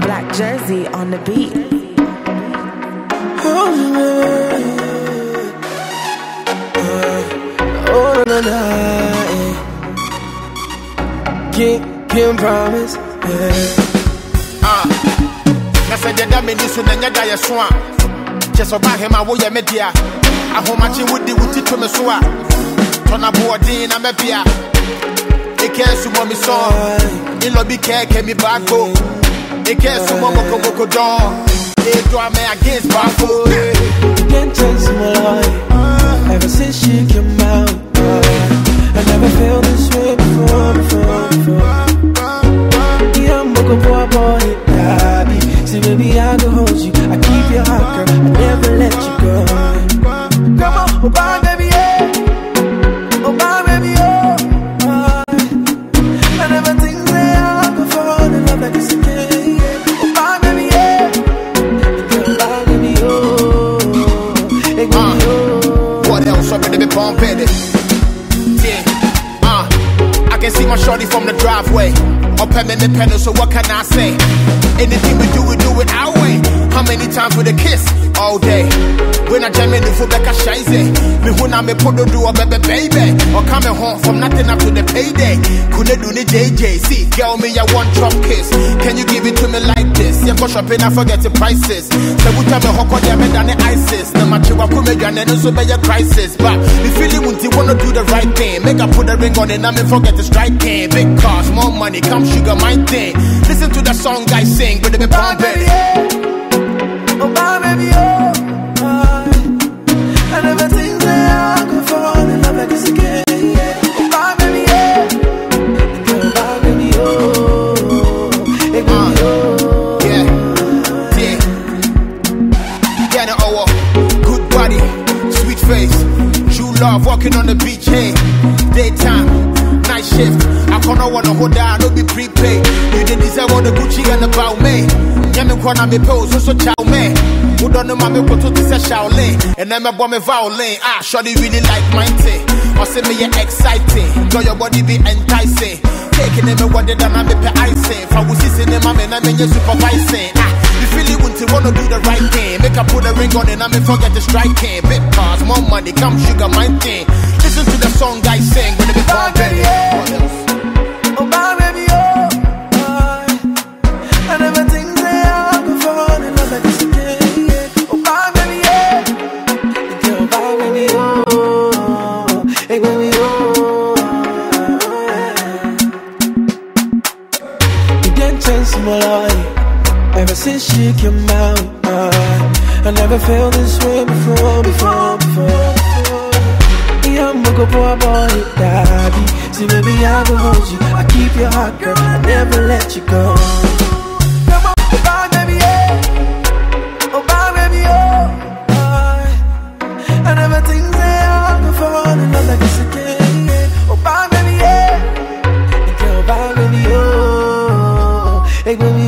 Black Jersey on the beat. Oh, oh, na, na, eh. Can't, can't promise. Ah, na sɛ deɛ da m'ani so na nyɛ da yɛ so a kyɛ sɛ ɔba hema woyɛ me dea ahomakye wode wo ti to me so a tɔna boɔden na mɛbea ɛkɛ sumɔ me mi baako ɛkɛ sumɔ mɔkɔmɔkɔ dɔn ɛdɔ a me against baako You can't chase my life. Ever since she came out I never felt this way before, before, before Yeah, for a boy, baby. See, baby, I can hold you. I keep your heart, girl. I never let you go I'm pumping it. Yeah, uh, I can see my shorty from the driveway. And in the pedal, so what can I say? Anything we do, we do it our way. How many times with a kiss? All day. When I jam in the foot like a shize. Me when I me put do a baby baby. Or coming home from nothing up to the payday. Couldn't do the JJ. See, girl, me a one drop kiss. Can you give it to me like this? Yeah, go shopping, I forget the prices. So we tell me how could you than the ISIS? No matter what come again, and so be a crisis. But the feeling when you wanna do the right thing. Make I put a ring on it, and me forget the strike game. Big cars, more money, come sugar, my thing. Listen to the song I sing, but be Bye, pumping. baby, yeah. Oh, bye, baby, oh. I never think that I could fall in love like this again. Yeah. Bye, baby, yeah. Girl, baby. Uh, yeah, yeah. Yeah, the good body, sweet face, true love, walking on the beach, hey. Daytime, night shift. I wanna hold down, no be prepaid. You did deserve all the Gucci and the. Yeah, me kwana me pose, so chow me. Who don't know my put to say Shaolin, and then my bomb me violin. Ah, shawty really like my thing. Or say me yeah exciting, girl your body be enticing. Taking them what they I'm a icing. I was sitting in my man, I'm in your supervising. Ah, you feel it when you wanna do the right thing. Make I put a ring on it, I me forget the striking. Big cars, more money, come sugar, my thing. Listen to my life. Ever since she came out, uh, I never felt this way before, before, before. Yeah, I'm looking for a boy, daddy. See, baby, I will hold you. I keep your heart, girl. I never let you go. They will